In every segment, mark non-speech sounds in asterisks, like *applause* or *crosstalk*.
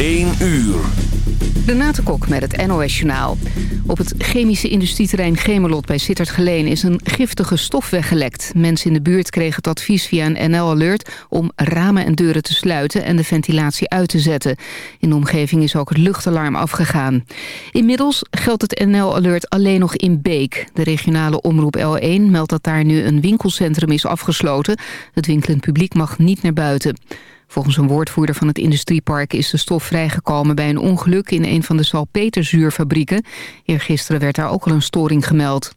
1 uur. Renate Kok met het NOS Journaal. Op het chemische industrieterrein Gemelot bij Sittard-Geleen is een giftige stof weggelekt. Mensen in de buurt kregen het advies via een NL-alert om ramen en deuren te sluiten en de ventilatie uit te zetten. In de omgeving is ook het luchtalarm afgegaan. Inmiddels geldt het NL-alert alleen nog in Beek. De regionale omroep L1 meldt dat daar nu een winkelcentrum is afgesloten. Het winkelend publiek mag niet naar buiten. Volgens een woordvoerder van het industriepark is de stof vrijgekomen bij een ongeluk in een van de salpeterzuurfabrieken. Eergisteren werd daar ook al een storing gemeld.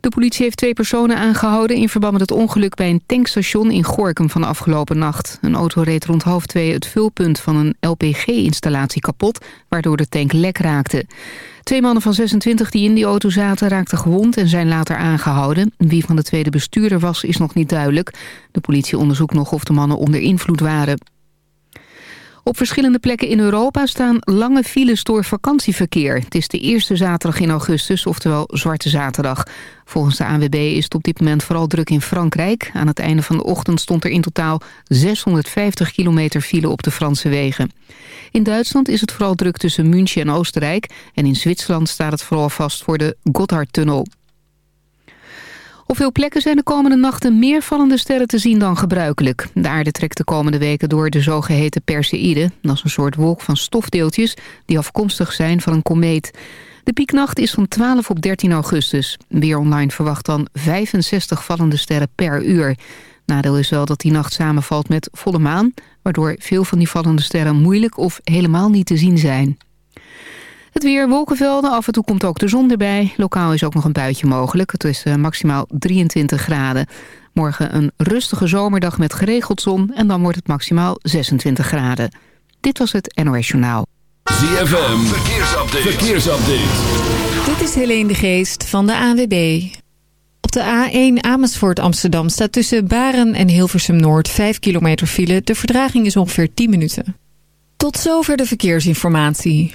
De politie heeft twee personen aangehouden in verband met het ongeluk bij een tankstation in Gorkum van de afgelopen nacht. Een auto reed rond half twee het vulpunt van een LPG-installatie kapot, waardoor de tank lek raakte. Twee mannen van 26 die in die auto zaten raakten gewond en zijn later aangehouden. Wie van de tweede bestuurder was is nog niet duidelijk. De politie onderzoekt nog of de mannen onder invloed waren. Op verschillende plekken in Europa staan lange files door vakantieverkeer. Het is de eerste zaterdag in augustus, oftewel Zwarte Zaterdag. Volgens de ANWB is het op dit moment vooral druk in Frankrijk. Aan het einde van de ochtend stond er in totaal 650 kilometer file op de Franse wegen. In Duitsland is het vooral druk tussen München en Oostenrijk... en in Zwitserland staat het vooral vast voor de Gotthardtunnel. Op veel plekken zijn de komende nachten meer vallende sterren te zien dan gebruikelijk. De aarde trekt de komende weken door de zogeheten Perseïde. Dat is een soort wolk van stofdeeltjes die afkomstig zijn van een komeet. De pieknacht is van 12 op 13 augustus. Weer Online verwacht dan 65 vallende sterren per uur. Nadeel is wel dat die nacht samenvalt met volle maan... waardoor veel van die vallende sterren moeilijk of helemaal niet te zien zijn. Het weer, wolkenvelden, af en toe komt ook de zon erbij. Lokaal is ook nog een buitje mogelijk. Het is uh, maximaal 23 graden. Morgen een rustige zomerdag met geregeld zon... en dan wordt het maximaal 26 graden. Dit was het NOS Journaal. ZFM, verkeersupdate. verkeersupdate. Dit is Helene de Geest van de AWB. Op de A1 Amersfoort Amsterdam staat tussen Baren en Hilversum Noord 5 kilometer file. De verdraging is ongeveer 10 minuten. Tot zover de verkeersinformatie.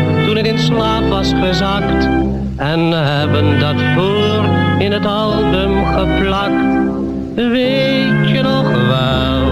slaap was gezakt en hebben dat voor in het album geplakt. Weet je nog wel,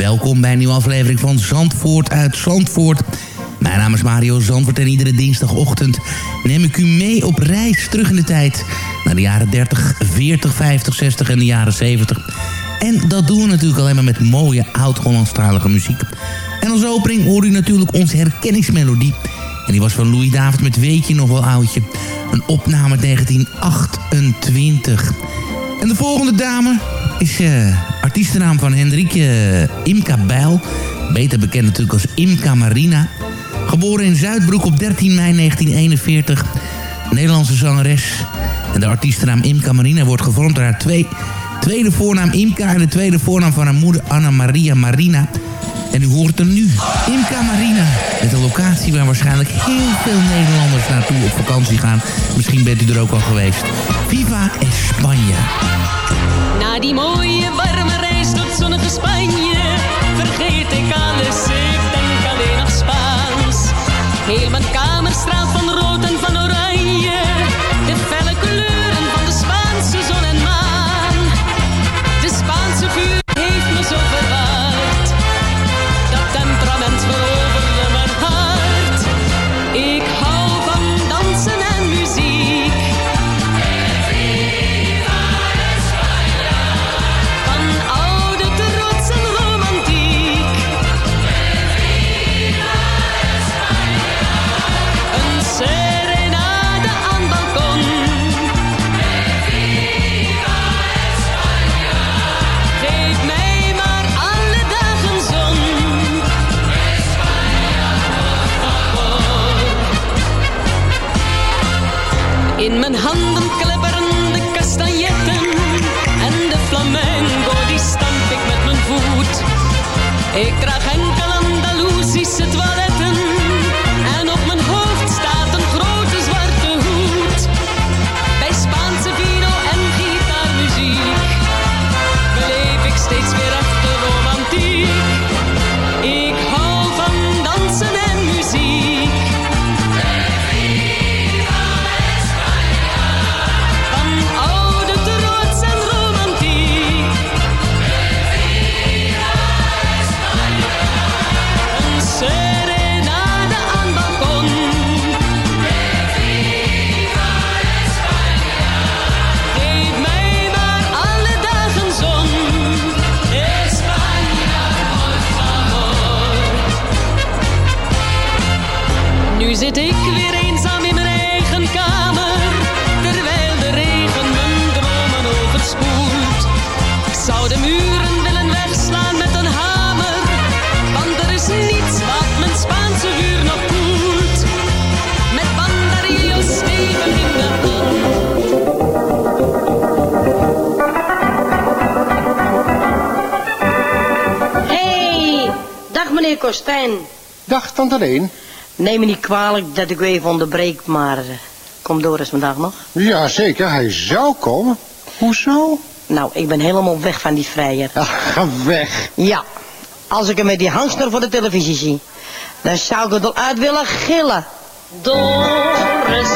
welkom bij een nieuwe aflevering van Zandvoort uit Zandvoort. Mijn naam is Mario Zandvoort en iedere dinsdagochtend neem ik u mee op reis terug in de tijd... naar de jaren 30, 40, 50, 60 en de jaren 70. En dat doen we natuurlijk alleen maar met mooie oud-Hollandstalige muziek. En als opening hoor u natuurlijk onze herkenningsmelodie... En die was van Louis David met Weet je nog wel oudje. Een opname 1928. En de volgende dame is eh artiestennaam van Hendrikje Imka Bijl. Beter bekend natuurlijk als Imka Marina. Geboren in Zuidbroek op 13 mei 1941. Nederlandse zangeres. En de artiestennaam Imka Marina wordt gevormd door haar twee, tweede voornaam Imka... en de tweede voornaam van haar moeder Anna Maria Marina... En u hoort er nu, Imka Marina. Met een locatie waar waarschijnlijk heel veel Nederlanders naartoe op vakantie gaan. Misschien bent u er ook al geweest. Viva España. Na die mooie warme reis tot zonnige Spanje vergeet ik alles, ik denk alleen nog Spaans. Heel mijn kamer straalt van rood en van Ik draag enkel Dag, tante Leen. Neem me niet kwalijk dat ik u even onderbreek, maar eh, komt Doris vandaag nog? Ja, zeker. Hij zou komen. Hoezo? Nou, ik ben helemaal weg van die vrijer. Ach, ga weg. Ja, als ik hem met die hangster voor de televisie zie, dan zou ik het al uit willen gillen. Doris, oh Doris,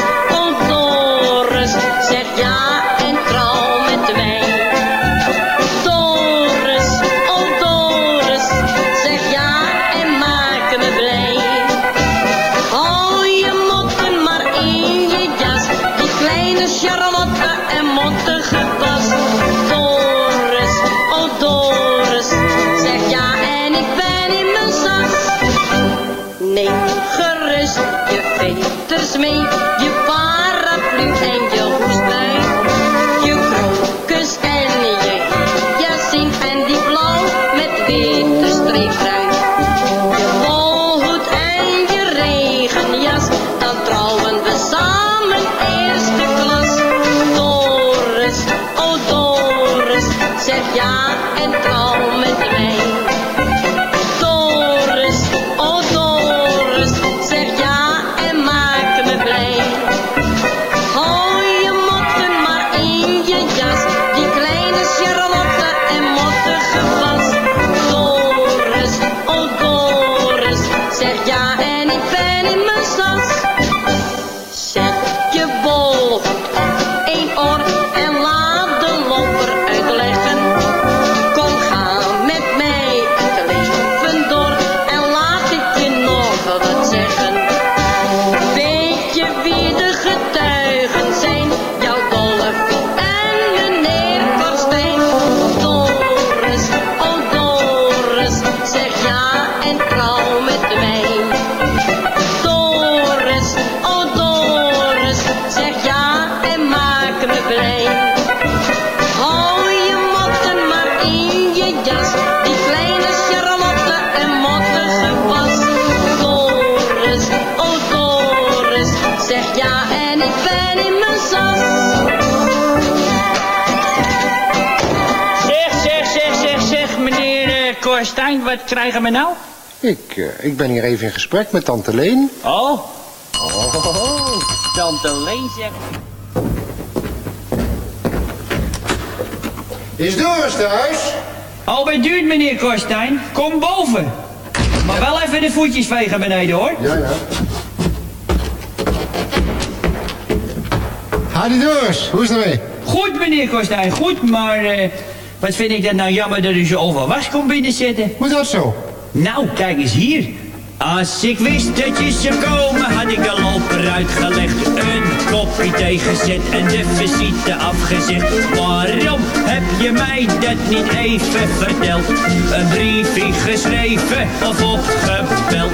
Doris, zeg wat krijgen we nou? Ik, eh, ik ben hier even in gesprek met tante Leen. Oh. Oh, tante Leen zegt... Is Doris thuis? Al bij duurt, meneer Korstijn. Kom boven. Maar wel even de voetjes vegen beneden, hoor. Ja, ja. Hadi Doris, hoe is het ermee? Goed, meneer Korstijn, goed, maar... eh, wat vind ik dat nou jammer dat u zo over was komt binnenzetten. Hoe dat zo? Nou, kijk eens hier. Als ik wist dat je zou komen, had ik de loper uitgelegd. Een kopje thee gezet en de visite afgezet. Waarom heb je mij dat niet even verteld? Een briefje geschreven of opgebeld.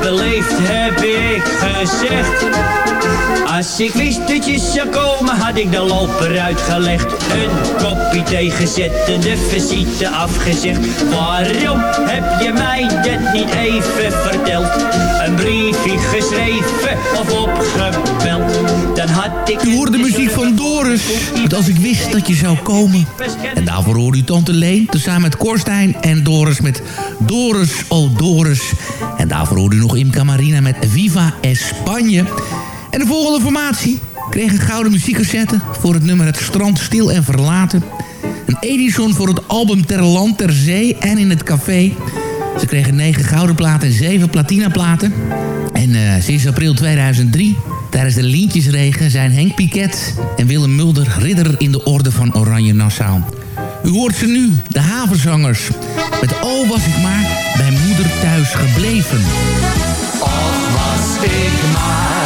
beleefd heb ik gezegd. Als ik wist dat je zou komen, had ik de loper uitgelegd. Een kopje thee gezet en de visite afgezegd. Waarom heb je mij dat niet even verteld? Een briefje geschreven of opgebeld. Dan had ik... U hoorde de muziek van Doris. Want als ik wist dat je zou komen. En daarvoor hoorde u Tante Leen. Tezamen met Korstijn en Doris met Doris, oh Doris. En daarvoor hoorde u nog Imca Marina met Viva España. En de volgende formatie kreeg een gouden muziekcassette... voor het nummer Het Strand Stil en Verlaten. Een Edison voor het album Ter Land, Ter Zee en in het Café. Ze kregen negen gouden platen en zeven platinaplaten. En eh, sinds april 2003, tijdens de Lientjesregen... zijn Henk Piquet en Willem Mulder ridder in de orde van Oranje Nassau. U hoort ze nu, de havenzangers. Met O was ik maar bij moeder thuis gebleven. Och was ik maar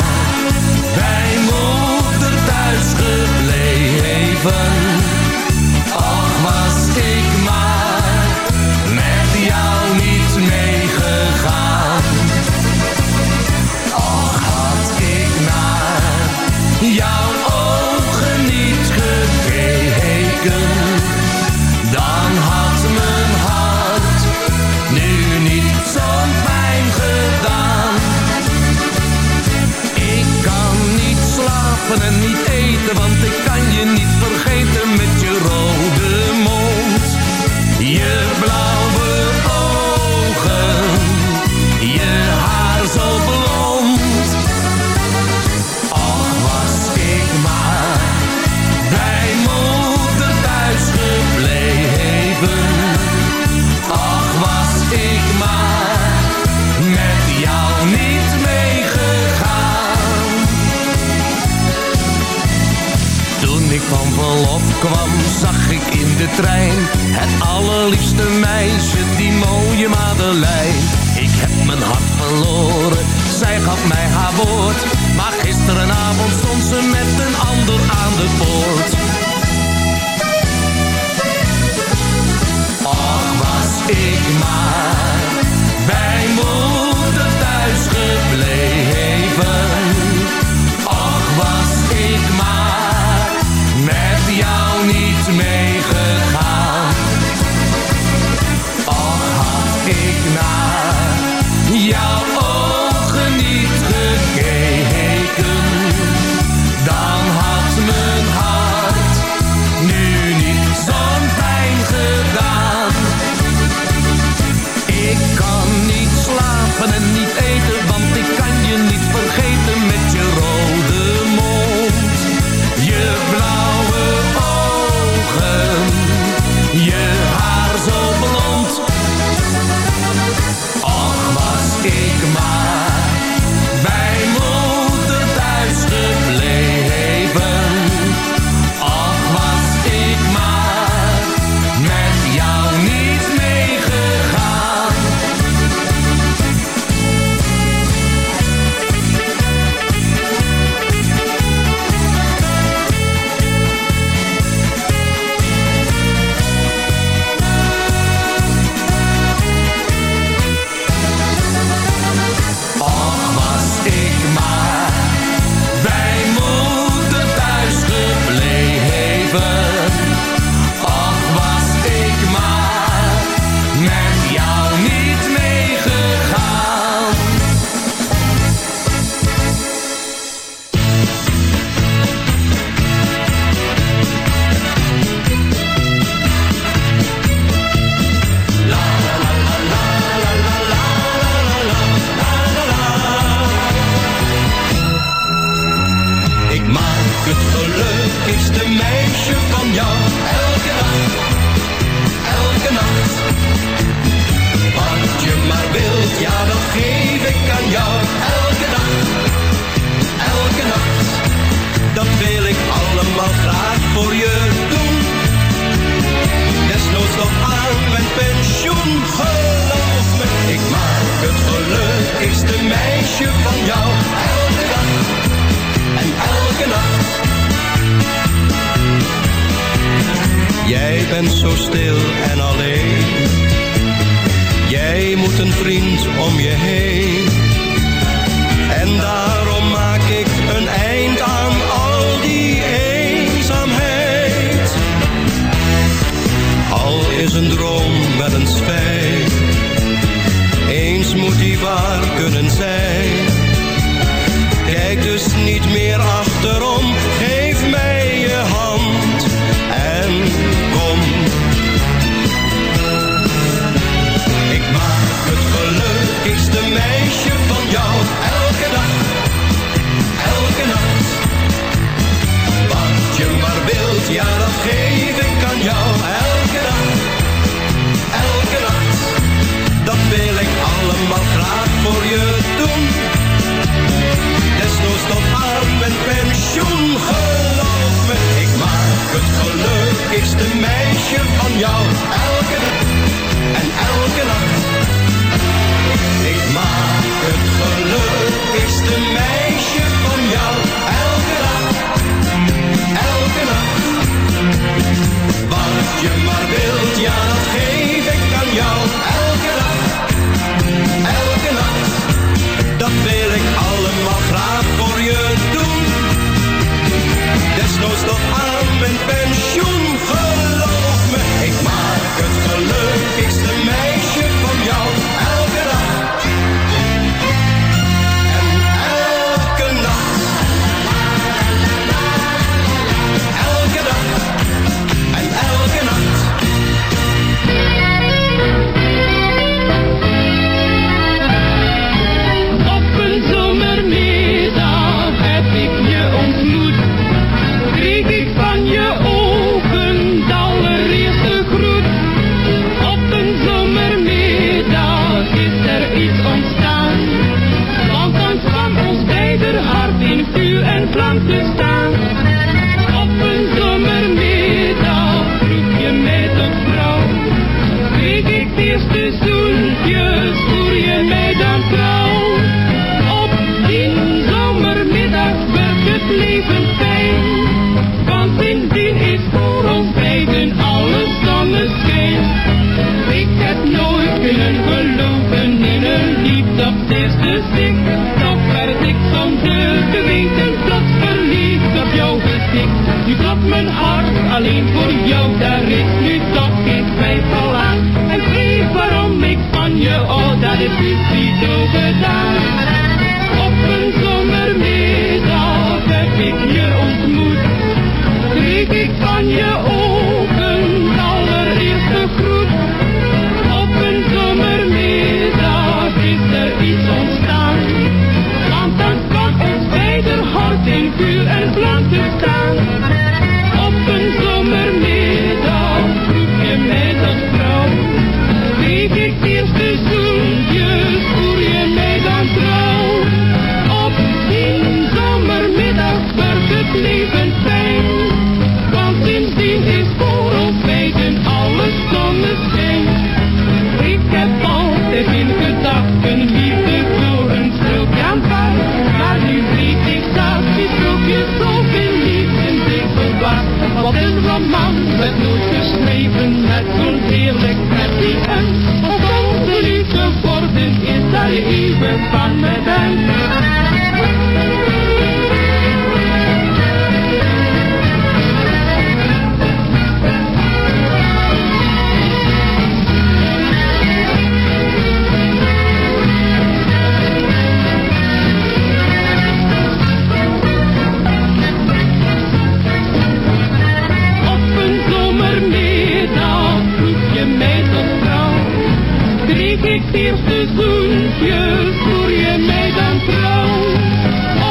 ik eerste zoentje voor je mij dan trouw.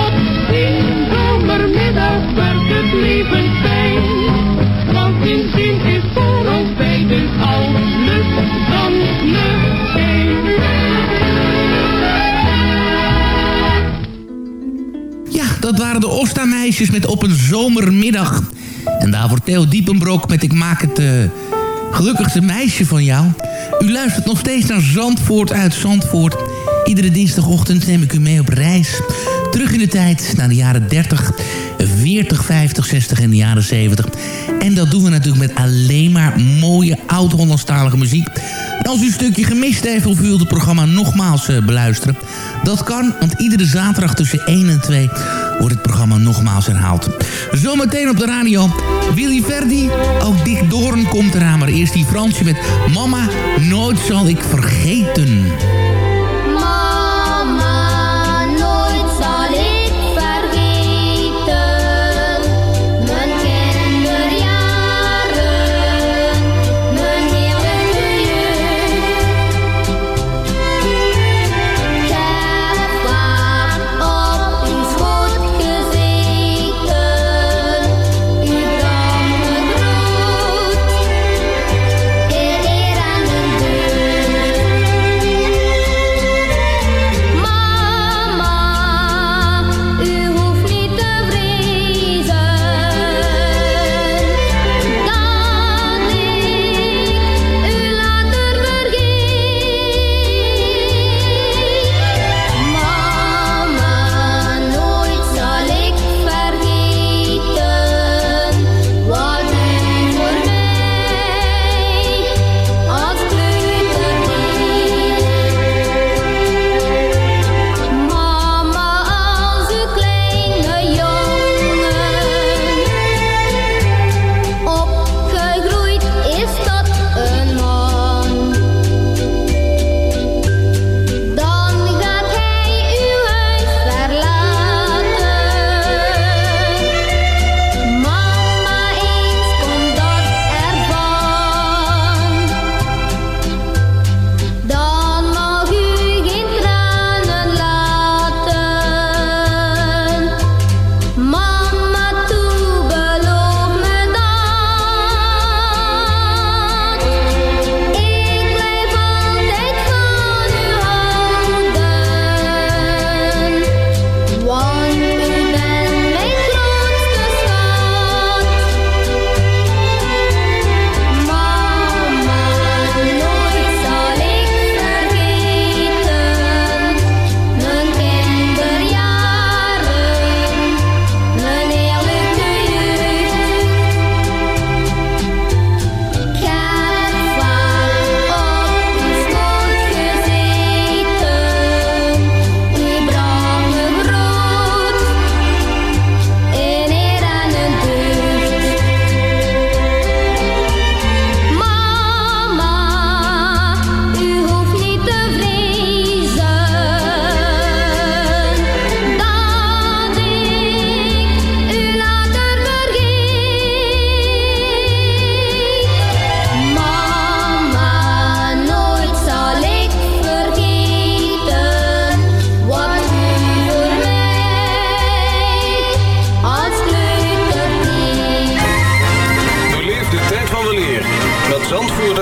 Op die zomermiddag werd het leven fijn, want in zin is voor ons beiden lust dan meteen. Ja, dat waren de Osta-meisjes met Op een zomermiddag. En daarvoor Theo Diepenbrok met Ik maak het eh, gelukkigste meisje van jou... U luistert nog steeds naar Zandvoort uit Zandvoort. Iedere dinsdagochtend neem ik u mee op reis. Terug in de tijd naar de jaren 30, 40, 50, 60 en de jaren 70. En dat doen we natuurlijk met alleen maar mooie oud-Hollandstalige muziek. En als u een stukje gemist heeft of u wilt het programma nogmaals eh, beluisteren... dat kan, want iedere zaterdag tussen 1 en 2 wordt het programma nogmaals herhaald. Zometeen op de radio. Willy Verdi, ook Dick Doorn komt eraan... maar eerst die Fransje met Mama, nooit zal ik vergeten...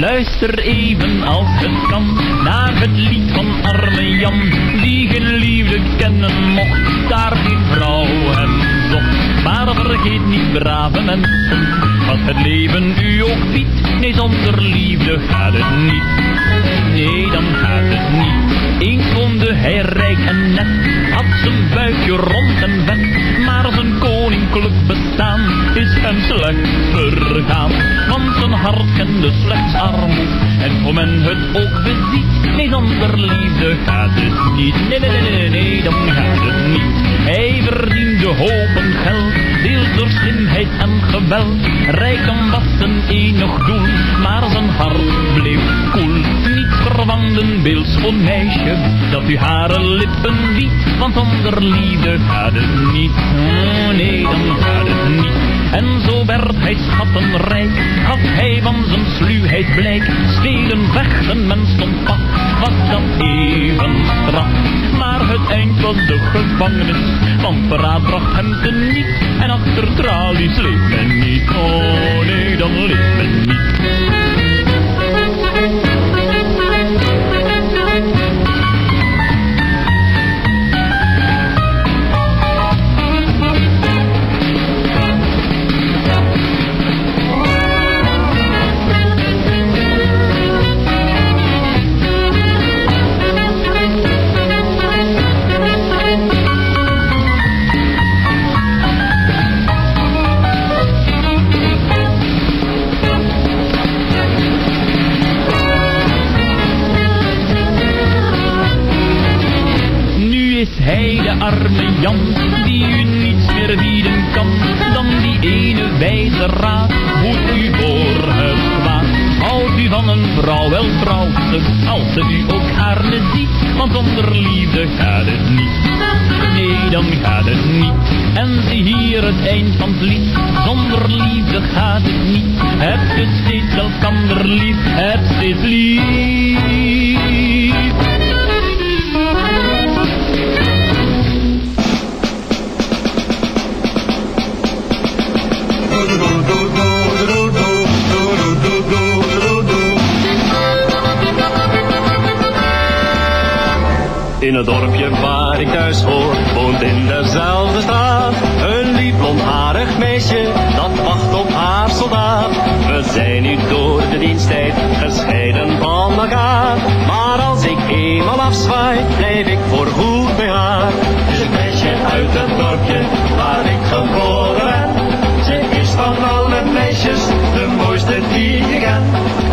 Luister even als het kan naar het lied van arme Jan, die geen liefde kennen mocht, daar geen vrouw hem zocht. Maar vergeet niet, brave mensen, wat het leven u ook biedt. Nee, zonder liefde gaat het niet. Nee, dan gaat het niet. Eens woonde hij rijk en net, had zijn buikje rond en vet. Maar zijn koninklijk bestaan is hem slecht vergaan. Hart kende slechts armoed. En hoe men het ook beziet, nee, zonder liefde gaat het niet. Nee, nee, nee, nee, nee, dan gaat het niet. Hij verdiende hopen geld, deels door slimheid en geweld. Rijkdom was zijn enig doel, maar zijn hart bleef koel. Niet verwant een beeldschoon meisje, dat u hare lippen wiet. Want zonder liefde gaat het niet, oh nee, dan gaat het niet. En zo werd hij schattenrijk, gaf hij van zijn sluwheid blijk. Stelen, vechten, men stond paf, was dat even straf. Maar het eind was de gevangenis, want verraad bracht hem te niet. En achter tralies leeft men niet, oh nee, dan leeft men niet. En zie hier het eind van het lied, zonder liefde gaat het niet. Heb je steeds elkander lief, heb steeds lief. In het dorpje waar ik thuis hoor, woont in dezelfde straat. De diensttijd gescheiden van elkaar. Maar als ik eenmaal afzwaai, blijf ik voor goed bij haar. Is een meisje uit het dorpje waar ik geboren ben. Ze is van alle meisjes de mooiste die ik ken.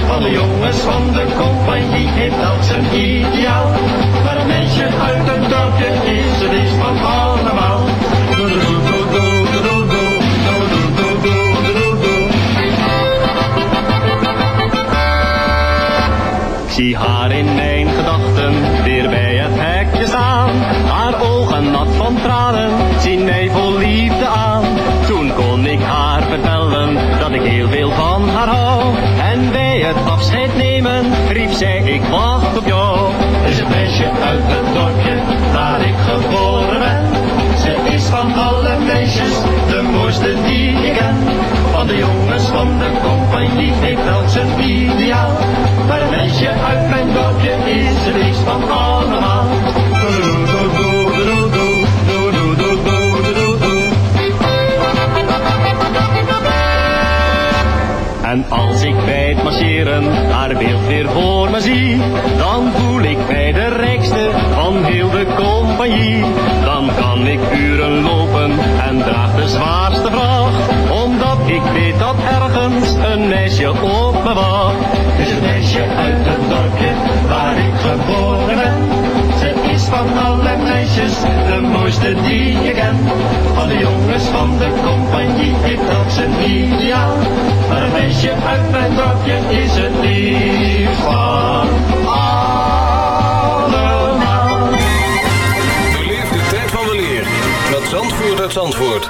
Van de jongens van de compagnie heeft dat zijn ideaal. Maar een meisje uit het dorpje is het is van allemaal. Zie haar in mijn gedachten weer bij het hekje staan. Haar ogen nat van tranen zien mij vol liefde aan. Toen kon ik haar vertellen dat ik heel veel van haar hou. En bij het afscheid nemen riep zij ik wacht op jou. Is een meisje uit het dorpje waar ik geboren ben. Ze is van alle meisjes de mooiste die ik ken. Van de jongens van de compagnie heeft wel zijn ideaal. Maar een meisje uit mijn dorpje is het liefst van allemaal. En als ik bij het marcheren haar beeld weer voor me zie, dan voel ik mij de rijkste van heel de compagnie. Dan kan ik uren lopen en draag de zwaarste vracht, ik weet dat ergens een meisje op me wacht. Het is een meisje uit het dorpje waar ik geboren ben. Ze is van alle meisjes de mooiste die je kent. Van de jongens van de compagnie heeft dat zijn ideaal. Een meisje uit mijn dorpje is het lief van allemaal. Beleef de tijd van de leer met Zandvoort uit Zandvoort.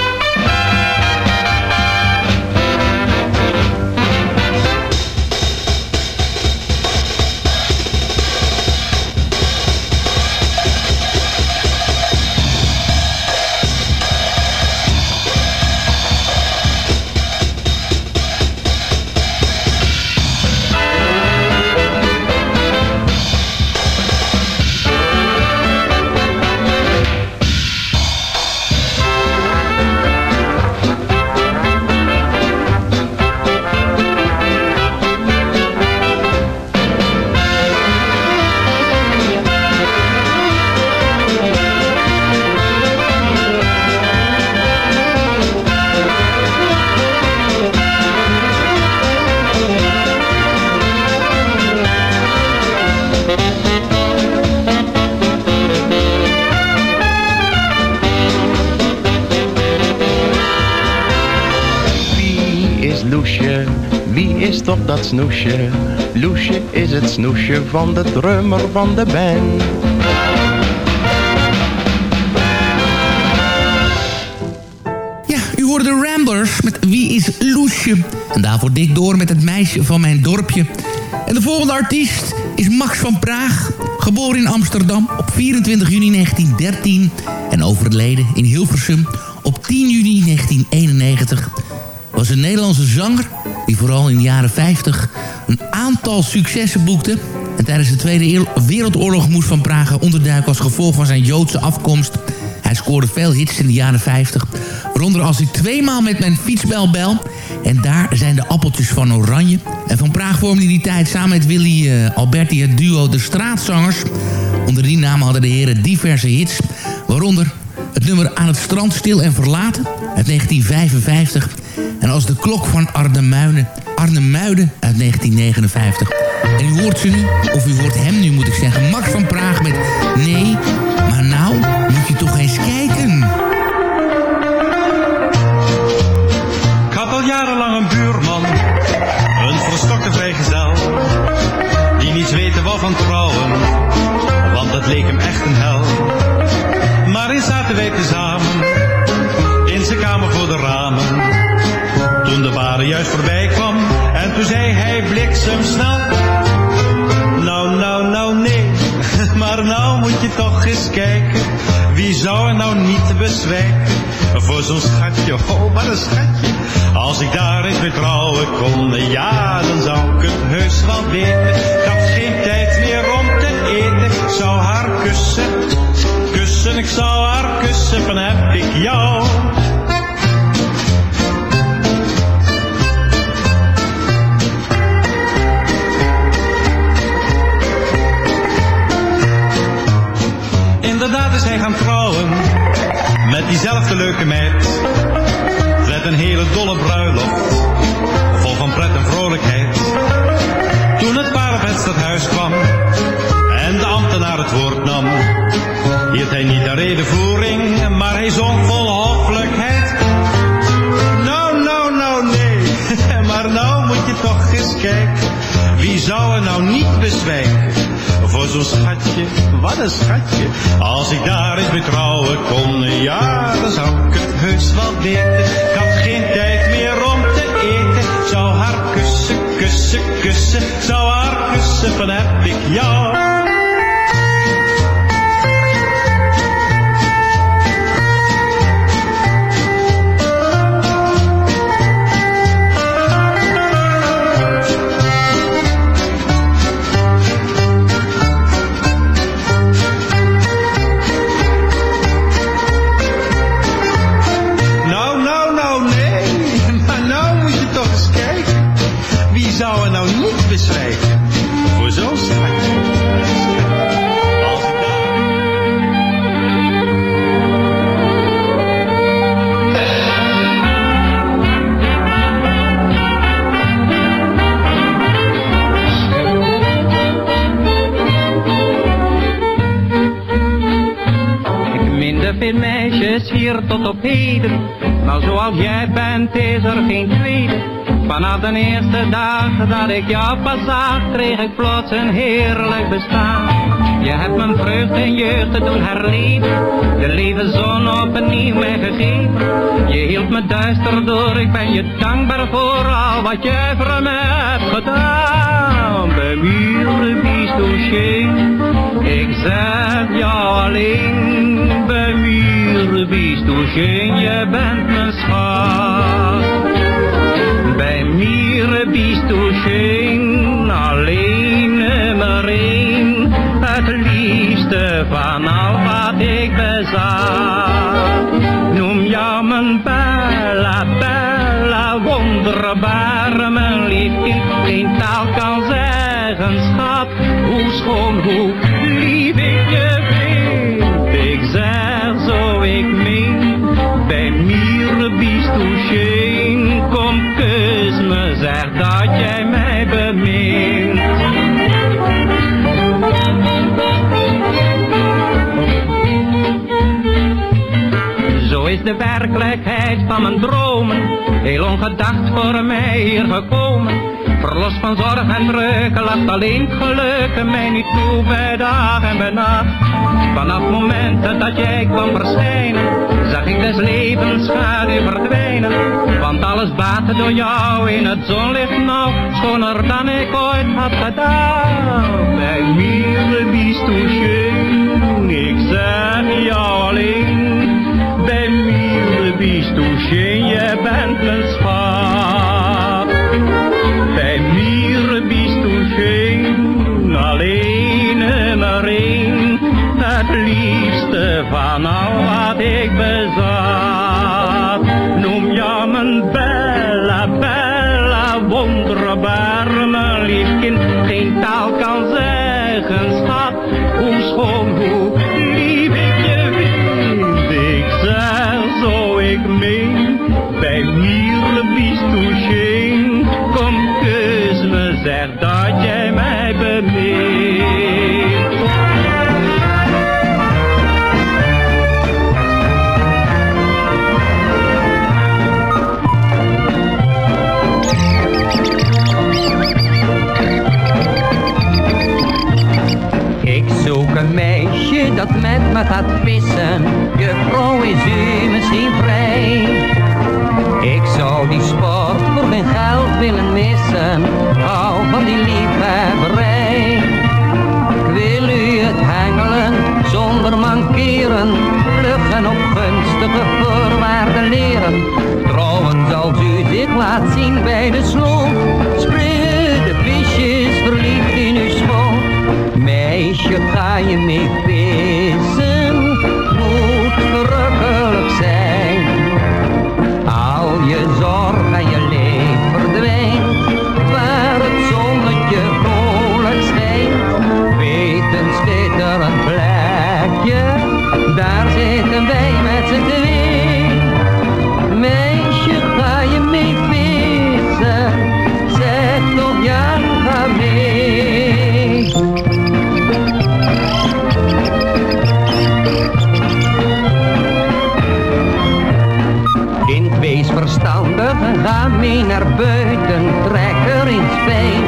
Snoesje? Loesje is het snoesje van de drummer van de band. Ja, u hoorde de Ramblers met Wie is Loesje? En daarvoor dik door met het meisje van mijn dorpje. En de volgende artiest is Max van Praag. Geboren in Amsterdam op 24 juni 1913. En overleden in Hilversum op 10 juni 1991. Was een Nederlandse zanger die vooral in de jaren 50 een aantal successen boekte. En tijdens de Tweede Wereldoorlog moest Van Praag onderduiken als gevolg van zijn Joodse afkomst. Hij scoorde veel hits in de jaren 50. Waaronder als ik tweemaal met mijn fietsbel bel. En daar zijn de appeltjes van oranje. En Van Praag vormde in die tijd samen met Willy eh, Alberti het duo De Straatzangers. Onder die naam hadden de heren diverse hits. Waaronder het nummer Aan het strand stil en verlaten uit 1955. En als de klok van Arnhemuiden, Arnhemuiden uit 1959. En u hoort ze nu, of u hoort hem nu moet ik zeggen, Max van Praag met Nee, maar nou moet je toch eens kijken. Ik had al jarenlang een buurman, een verstokte vrijgezel, die niets weten wou van trouwen, want dat leek hem echt een hel. Maar eens zaten wij tezamen, juist voorbij kwam, en toen zei hij bliksemsnel, nou, nou, nou, nee, *laughs* maar nou moet je toch eens kijken, wie zou er nou niet bezwijken, voor zo'n schatje, oh, wat een schatje, als ik daar eens mee trouwen kon, ja, dan zou ik het heus wel weten. Ik had geen tijd meer om te eten. Ik zou haar kussen, kussen, ik zou haar kussen van heb ik jou. Hij gaan trouwen met diezelfde leuke meid. Met een hele dolle bruiloft, vol van pret en vrolijkheid. Toen het paar op het stadhuis kwam en de ambtenaar het woord nam, hield hij niet de redenvoering, maar hij zong vol hoffelijkheid. Nou, nou, nou, nee, *laughs* maar nou moet je toch eens kijken, wie zou er nou niet bezwijken? Voor zo'n schatje, wat een schatje, als ik daar eens mee kon, ja, dan zou ik het heus wel weten. Ik had geen tijd meer om te eten, zou haar kussen, kussen, kussen, zou haar kussen van heb ik jou. Op. Maar zoals jij bent is er geen tweede. Vanaf de eerste dag dat ik jou pas zag, kreeg ik plots een heerlijk bestaan. Je hebt mijn vreugde en jeugd te doen herleven, de levenzon opnieuw mij gegeven. Je hield me duister door, ik ben je dankbaar voor al wat jij voor me hebt gedaan. Bij muren biest ik zeg jou alleen. Bij muren biest je bent mijn schat. Bij muren biest alleen maar één. Het liefste van al wat ik bezat. Noem jou mijn bella, bella, wonderbare, mijn liefje. Geen taal kan zeggen, schat, hoe schoon, hoe werkelijkheid van mijn dromen heel ongedacht voor mij hier gekomen. Verlost van zorg en druk, lacht alleen geluk mij niet toe bij dag en bij nacht. Vanaf het moment dat jij kwam verschijnen, zag ik des levens schaduw verdwijnen. Want alles baatte door jou in het zonlicht nou, schoner dan ik ooit had gedaan. Bij mir bist ik zeg jou alleen. Schön, je bent mijn schat. Bij du schön, alleen maar één. Het liefste van al wat ik bezat. Me gaat vissen. Juffrouw, is u misschien vrij? Ik zou die sport voor geen geld willen missen. Hou van die liefhebberij. Ik wil u het hengelen zonder mankeren. Vlug en op gunstige voorwaarden leren. Trouwens, als u zich laat zien bij de sloot. Springen de visjes verliefd in uw schoot. Meisje, ga je mee er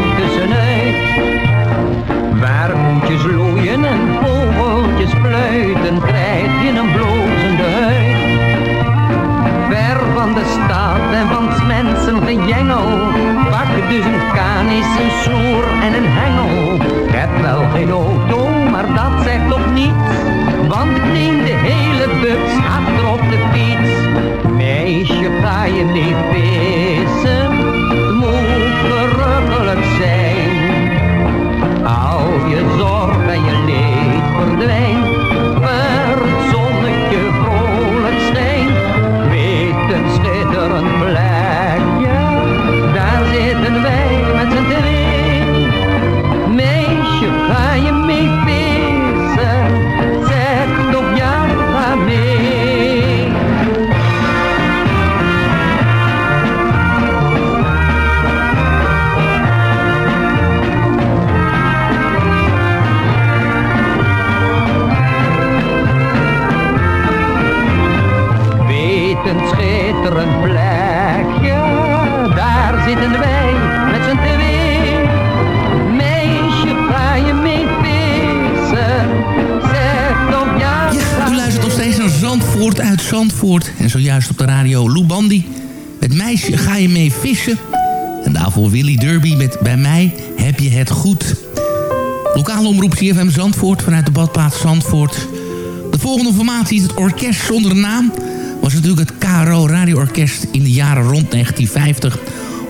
Orkest Zonder Naam. Was natuurlijk het KRO radioorkest in de jaren rond 1950.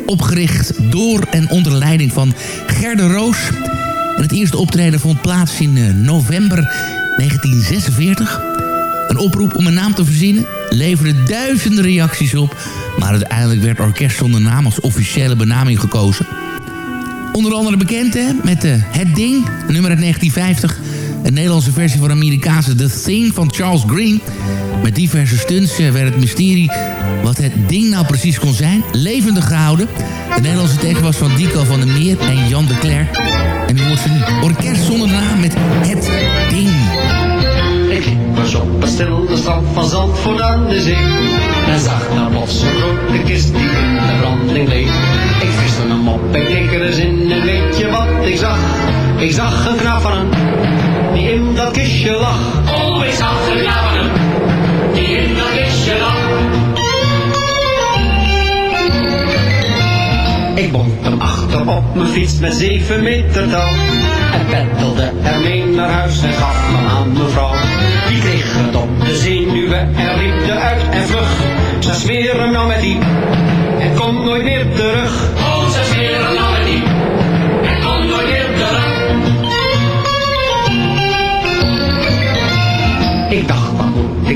Opgericht door en onder leiding van Gerde Roos. En het eerste optreden vond plaats in eh, november 1946. Een oproep om een naam te verzinnen leverde duizenden reacties op... maar uiteindelijk werd Orkest Zonder Naam als officiële benaming gekozen. Onder andere bekend met uh, Het Ding, nummer uit 1950... een Nederlandse versie van Amerikaanse The Thing van Charles Green. Met diverse stunts uh, werd het mysterie wat het ding nou precies kon zijn... levendig gehouden. De Nederlandse tekst was van Dico van der Meer en Jan de Klerk. En nu wordt ze nu Orkest Zonder Naam met Het Ding. Ik eens op een stille strand van Zandvoort aan de zee. En zag daar plots een grote kist die in de branding leek. Ik viste hem op en keek er eens in en weet je wat ik zag? Ik zag een knaap van hem, die in dat kistje lag. Oh, ik zag een knaap van hem, die in dat kistje lag. Ik bond hem achter op mijn fiets met zeven meter touw. En peddelde ermee naar huis en gaf me aan mevrouw. Die kreeg het op de zenuwen en riep eruit en vlug. Ze smeren hem nou met die en komt nooit meer terug.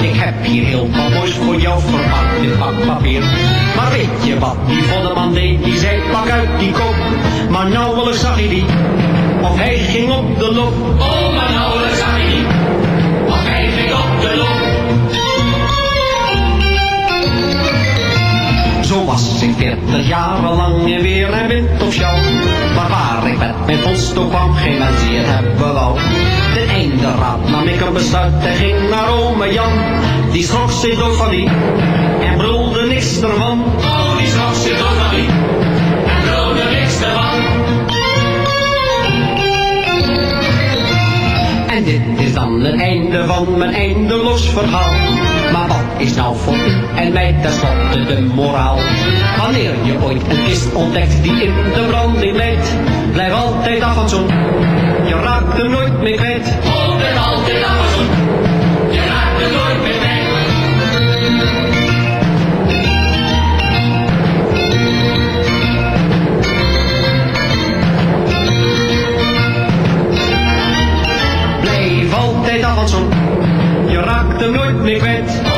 Ik heb hier heel wat moois voor jou verpakt in pakpapier. Maar weet je wat die voddeman deed? Die zei, pak uit die kop. Maar nauwelijks zag hij die, of hij ging op de loop. Oh, maar nauwelijks zag hij die, of hij ging op de loop. Zo was ik veertig jaren lang en weer en wind of sjouw. Maar waar ik met mijn post op kwam, geen mens die hebben wou. Einde raad nam ik een besluit en ging naar ome Jan. Die schrok zich dood van die en brulde niks ervan. Oh, die schrok zich dood van die en brulde niks ervan. En dit is dan het einde van mijn eindeloos verhaal. Maar wat is nou voor u en mij tenslotte de moraal? Wanneer je ooit een kist ontdekt die in de branding leidt, blijf altijd af van zo'n. Je raakt er nooit meer kwijt. Altijd af zo'n. Je raakt nooit meer kwijt.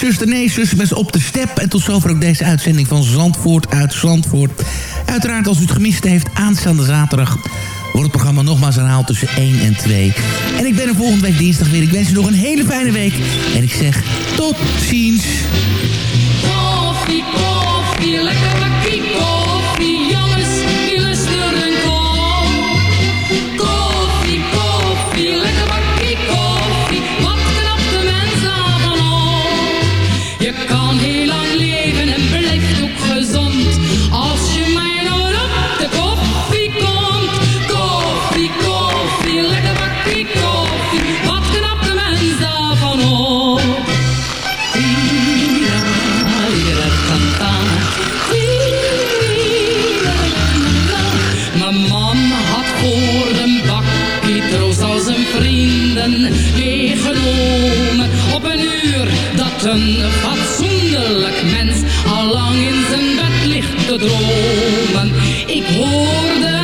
ja, zuster, nee, zuster, best op de step. En tot zover ook deze uitzending van Zandvoort uit Zandvoort. Uiteraard, als u het gemist heeft, aanstaande zaterdag... wordt het programma nogmaals herhaald tussen 1 en 2. En ik ben er volgende week dinsdag weer. Ik wens u nog een hele fijne week. En ik zeg tot ziens. Lekker Zonderlijk mens al lang in zijn bed ligt te dromen. Ik hoorde